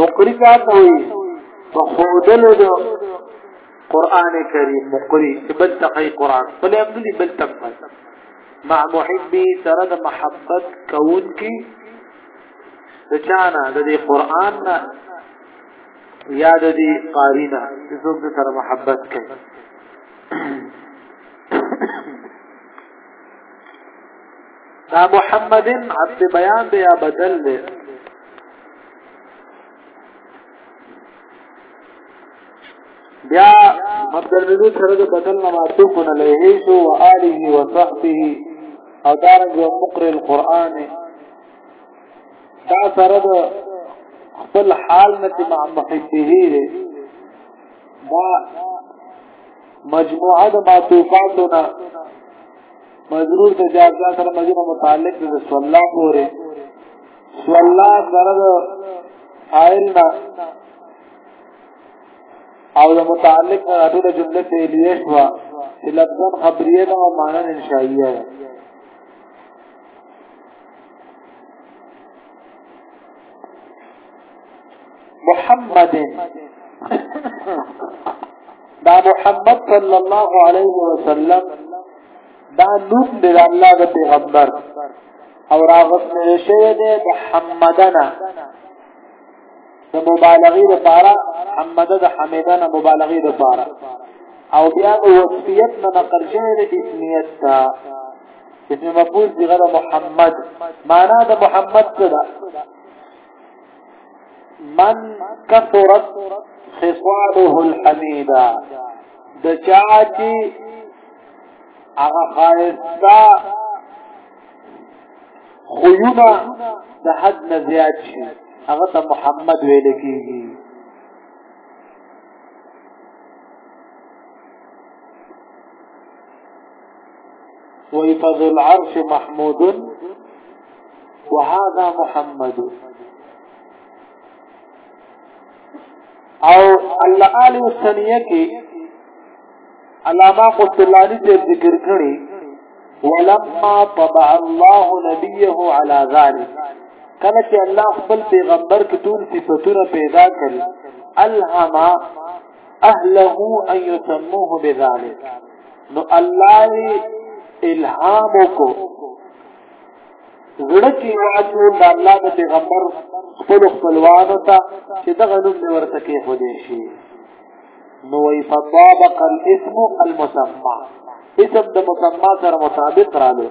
مقری کار ته وایي په خودلو د قران کریم مقری چې بل تقی قران بل هم دې بل تقی مع محبي سره د محبت کون کی د چانا د دې قران نه یا د دې قارینا چې څوک سره محبت کوي دا محمد عبد بیان دی یا بدل دی بیا مبدل ملو سره د بدل نه معطوف نه لهي شو او اله او صحبه او دارنګ یو مقرئ القرآن دا سره د خپل حال نه مع محبه دی دا مجموعه د معطوفاتنا مضرور د جاګا سره مدینه متعلق د سولا پورې سولا سره د عائل نه او د متعلق نه ټول جمله ته لیه شو چې لفظ خبریه ده او معنا انشائیه ده محمد دا محمد صلی الله علیه وسلم دا نوم دی د الله د پیغمبر او راغلی شوی دی محمدنا د مبالغې لپاره محمد د حمیدنا مبالغې لپاره او بیا د وصفیت نه نقل شوی دی اسمیت ته اسم مفعول صيغه د محمد معنا د محمد څه ده من كثرت خصاله الحميده د چا چې هغه خایستا خویونه د حد نه زیات شي هغه ته محمد ویل کیږي وی فذو العرش محمود وهذا محمد او الله علی الثانیه کې علامه قطلانی دې ذکر کړی ولما طبع الله نبيه على ذلك کله چې الله خپل پیغمبر کې ټول صفاتونه پیدا کړل الهما اهله ان يسموه بذلك نو الله الهام کو زړه کې واچو د الله د پیغمبر خپل خپلوانو ته چې دغه نوم دی ورته کې خو دې شي نو وی فطابق الاسم المسمى اسم د مسمى سره مطابق راغلی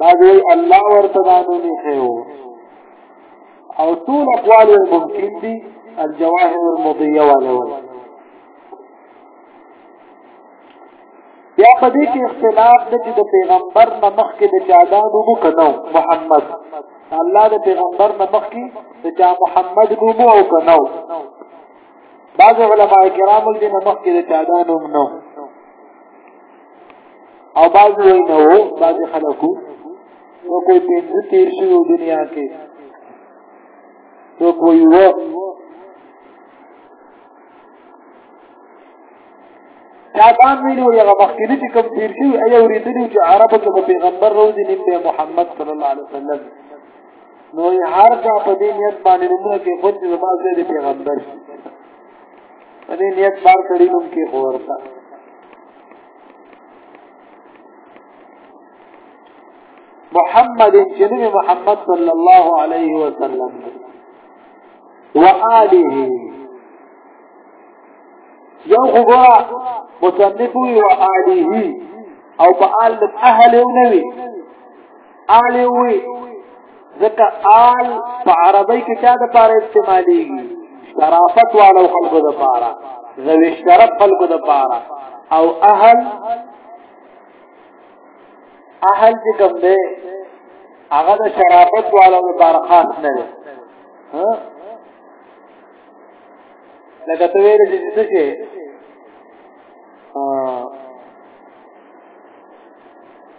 بعض وی الله ورته دا نوم خيو او ټول اقوال ممکن دي الجواهر المضيه ولا ولا بیا په دې کې اختلاف د چې د پیغمبر نه مخکې د چادان وو کنه محمد الله د پیغمبر نه مخکې د چا محمد نوم او کنه بعض علماء کرام دې نه مخکې د چادان نوم نو او بعض وی نه وو بعض خلکو نو کوئی پنځه تیر شي دنیا کې نو کوئی و دا دام ویلو یا مخکینی چې کوم تیر شي ایا ورېدلی چې عربو کې پیغمبر روزي نیم به محمد صلی الله علیه وسلم نو هر کا په دې نیت باندې نومره کې خود زما دې پیغمبر دې نیت بار کړی نوم کې خورتا محمد جنبی محمد صلی اللہ علیہ وسلم وآله یو خبرا مصنفوی وآله او بآل اهل نوی آل وی ځکه آل په عربی کې چا د پاره استعمالېږي شرافت والو خلکو د پاره ذوی شرف خلکو د پاره او اهل اهل چې کوم دی هغه د شرافت والو د پاره خاص نه دی ها لکه ته ویل چې څه شي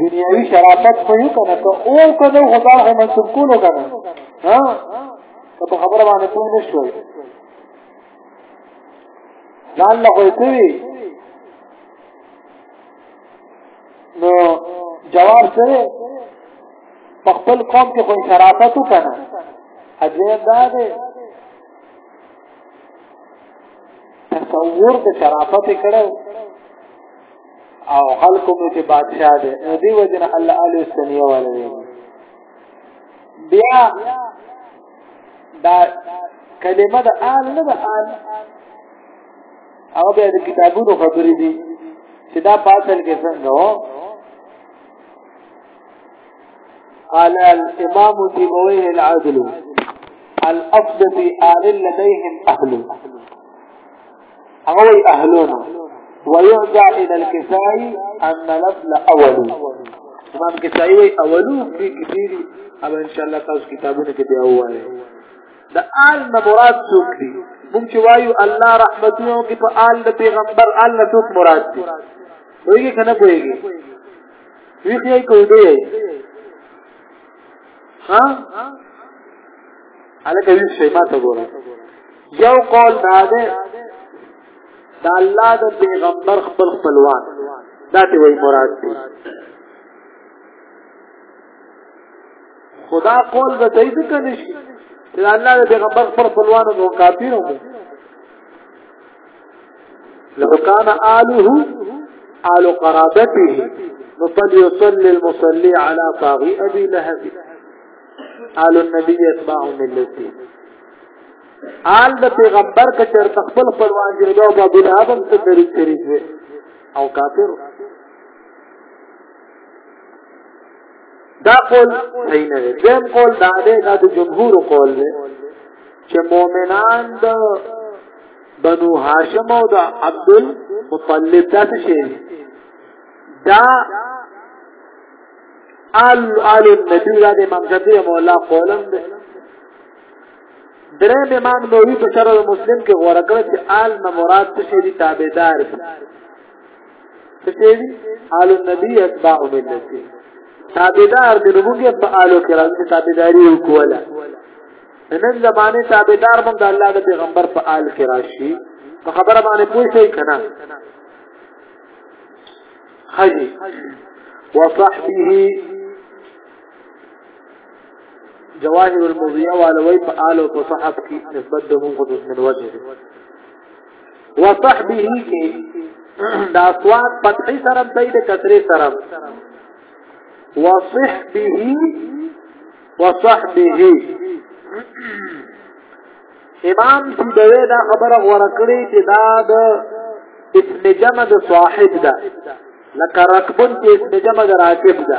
دنیاوی شرافت خو یو کنه که او کنه خو دا خو منصوب کولو کنه ها که په خبره باندې پوه نه شوي ځان له خو کوي نو جواب سره په خپل قوم کې خو شرافت وکنه اجازه دا ده تصور د شرافت کړو او خلق مو چې بادشاہ دی نو دی وجنه الله علی سنیه ولوي بیا دا کلمه د آل نه د آل هغه د کتابونو خبرې دي چې دا پاتل کې څنګه و قال الامام سيبويه العدل الافضل في آل لديهم اهل هغه وی اهلون ويرجع الى الكسائي ان لفظ اول امام کسائي وی اولو کې کثيري او ان شاء الله تاسو کتابونه کې بیا وایي د آل نه مراد څوک دي موږ چې وایو الله رحمتونه کې په آل د پیغمبر آل نه څوک مراد دي وایي کنه وایي وی خې کوي دی ها الکه وی شي ما ته ګوره یو قول دا ده دا الله د پیغمبر خپل خپلوان دا ته وی مراد دی خدا قول به دای څه کني شي چې الله د پیغمبر پر خپلوان او کافر وو لو كان آله آل قرابته فليصلي المصلي على طاغي أبي لهب آل النبي يتبع من الدين آل د پیغمبر که چر تخبل خپلوان دی نو ابو لهب هم څه لري شریک وي او کافر دا قول صحیح نه دی دیم قول دا دی دا د جمهور قول دی چې مؤمنان د بنو هاشم او د عبد المطلب دا څه شي دا آل آل النبی دا د امام شافعي مولا قولم دی درېم امام نووي په شرح مسلم کې غوړه کړ چې آل نه مراد څه شي دي تابعدار دي څه شي دي آل النبي اتباع ملتي تابعدار دي نو موږ په آلو کې راځي تابعداري وکوله نن زمانه تابعدار هم د الله د پیغمبر په آل کې راشي په خبره باندې پوه شئ کنه حجي وصحبه جواهر المضيع والوي فآل وصحب کی نسبت د مونږ د من وجه وصحبه کی دا اصوات فتحی سره دی د کسری سره وصحبه وصحبه امام سیدوی دا خبره غوړه کړې چې دا د اسم جمع د صاحب ده لکه رکبن کې اسم جمع د راکب ده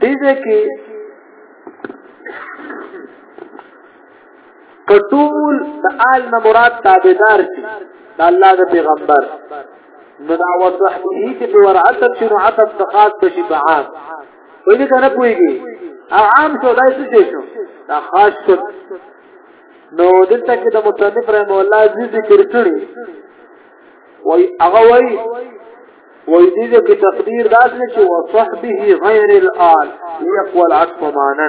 دې دې کې کټول د آل نه مراد تابعدار دي د الله د پیغمبر نو دا وضحبه چې په ورعتب شنو عتب تخاص بشي په عام وې دې کنه پويږي عام شو دای څه شو دا خاص شو نو دلته کې د مصنف رحم الله عزیز ذکر کړی وای هغه وای وای دې کې تقدیر داسې چې وصحبه غیر الان یقوى العطف معنا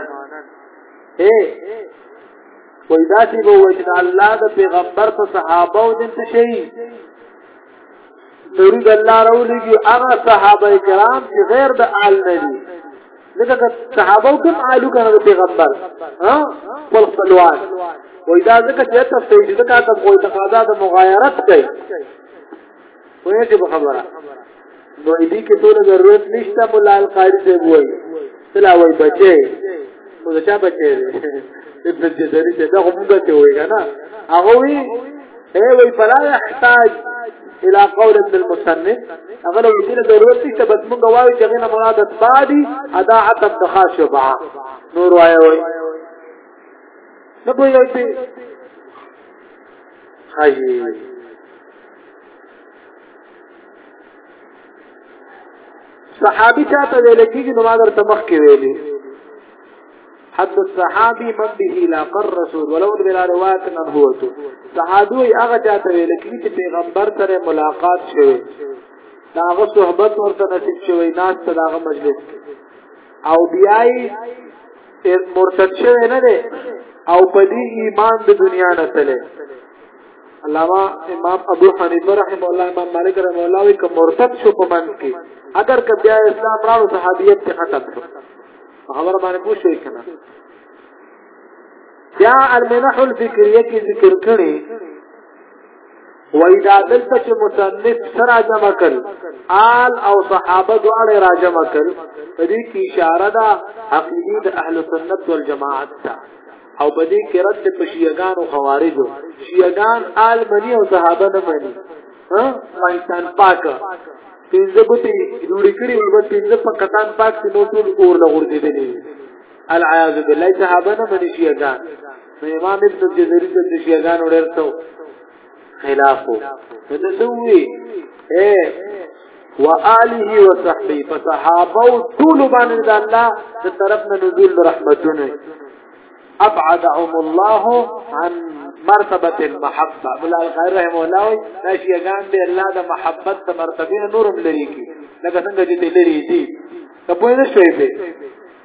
اے وای داسې به وای چې الله د پیغمبر په صحابه او دین څه شي نوري د الله راولېږي هغه صحابه کرام چې غیر د آل نه دي لکه صحابه کوم آلو کنه د پیغمبر ها خپل خپلوان وای دا ځکه چې تفسیر دې کا ته کوئی تقاضا د مغایرت کوي وایي چې په خبره نو دې کې ټول ضرورت نشته مولا القاری دی وایي تلا وایي بچي نو دا چا بچي ابن الجزري ته دا هم ګټه وایي کنه هغه وی اے وی فلا يحتاج الى قول ابن المصنف هغه له دې ضرورت نشته بس موږ وایو چې غنه مراد بعدي ادا عتب تخاشبا نور وایي نه پوهیږي ښايي صحابي چاته ویل کېږي نو ما درته مخکې ویلي حد الصحابي من به لا قر رسول ولو بلا روایت نه هوته صحابي هغه چاته ویل کېږي چې پیغمبر سره ملاقات شوی دا هغه صحبت ورته نصیب شوی ناس ته دا هغه مجلس کې او بیای مرتد شوی نه دی او په دې ایمان د دنیا نه تله علامه امام ابو حنیفه رحم الله امام مالک رحم الله وی کوم مرتد شو په من کې اگر که بیا اسلام راو صحابیت ته ختم شو خبر باندې پوښتې کنه یا المنح الفکریه کې ذکر کړي وای دا دلته چې مصنف سره جمع کړ آل او صحابه دواړه را جمع کړ په دې کې اشاره ده عقیده د اهل سنت والجماعت ته او په دې کې رد په شیعاګان او خوارجو شیعاګان آل منی او صحابه نه منی ها پاکستان پاک پینځه بوتي جوړ کړی او پینځه په کتان پاک کې نو ټول اور لغور دي دي العیاذ بالله صحابه نه منی شیعگان نو امام ابن جزری ته د شیعگان ورته خلاف وو نو د دوی اے و آله و صحبه فصحابه طول باندې د الله د طرف نه نزول رحمتونه ابعدهم الله عن مرتبه المحبه بل الغير رحم الله وي دا شیعگان به الله د محبت د مرتبه نورم لري کی لکه څنګه چې لري دي ته پوه نه شوي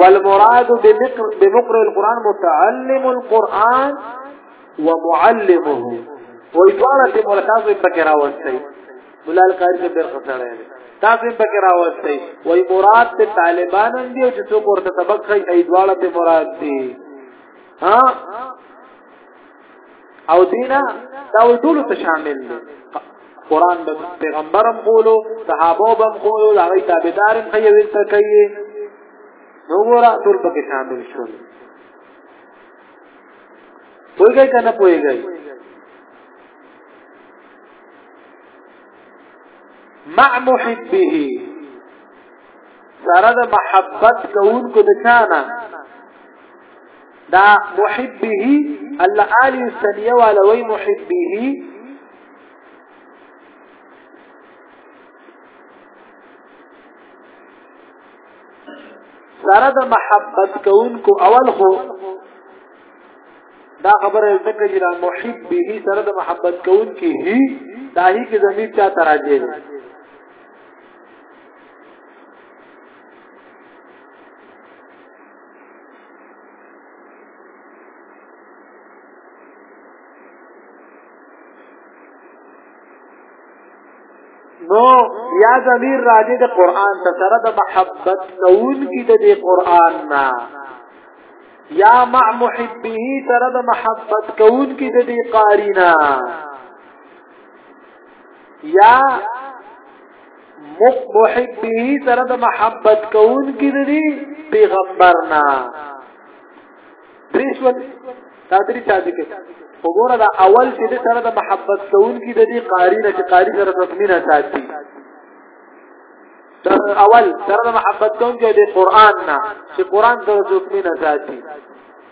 والمراد بمقرئ القرآن متعلم القرآن ومعلمه وې دواړه دې مولا تاسو یې پکې راوستي مولا القاری دې ډېر خسړې دي تاسو یې پکې راوستي وې مراد ته طالبان دي چې څوک ورته سبق کوي ای دواړه دې مراد دي ها او دینا دا ټول ته شامل دي قران د پیغمبرم قولو صحابه بم قولو دا غي تابعدارم خي ویل ته کوي نو ګورا ټول پکې شامل شو پويږي کنه پويږي مع محبه سره د محبت کوونکو د چانه دا محبه الله آلی سنیه والا وی محبه سره د محبت کوونکو اول خو دا خبره ذکر چې دا محب به سره د محبت کون کې هي دا هي کې زمير چا تراجه دي نو یا ضمیر راځي د قران ته سره د محبت نون کی د قران نه یا مع محبه سره د محبت کون کی د قارینا یا محبه سره د محبت کون کې دی پیغمبرنا دریشول دا درې چا دي کې وګوره دا اول چې د سره د محبت کون کې د دې قاری نه چې قاری سره تطمینه ساتي تر اول سره د محبت کون کې د قران نه چې قران سره تطمینه ساتي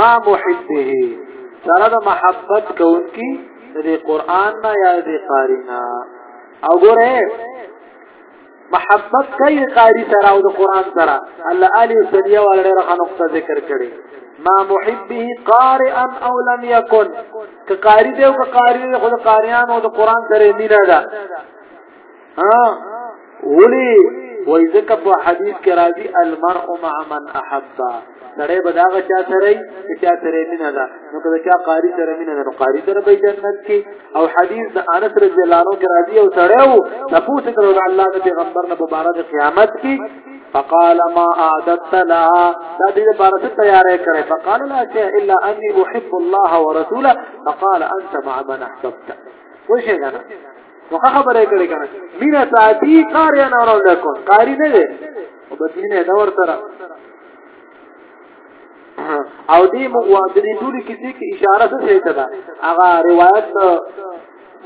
ما محبه سره د محبت کوونکی د دې قران نه یا د قارینا او ګوره محبت کوي قاری سره او د قران سره الله علی سنیه ولړه رخه نقطه ذکر کړي ما محبه قارئا او لم يكن که قاری دی او که قاری دی خو د قاریانو د قران سره مینه ده ها ولي وای ځکه په حدیث کې راځي المرء مع من احب سړی به دا غا چا سره چې چا سره مینه ده نو کله چا قاری سره مینه ده نو قاری سره به جنت کې او حدیث د انس رضی الله عنه کې راځي او سړی وو تفوت کړو د الله د پیغمبر نه مبارک قیامت کې فقال ما اعددت لها دا دې لپاره څه تیارې کړې فقال لا شيء الا اني احب الله ورسوله فقال انت مع من احببت وشه کنه نو خبره کړې کنه مینا ساتي کار یا نه ورول کو کاری نه دی او بس مینه دا ورته او دې موږ د دې ټولې کیسې کې اشاره څه شي ته ده هغه روایت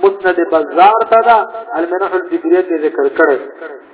مسند بازار ته ده المنح الفکریه کې ذکر کړی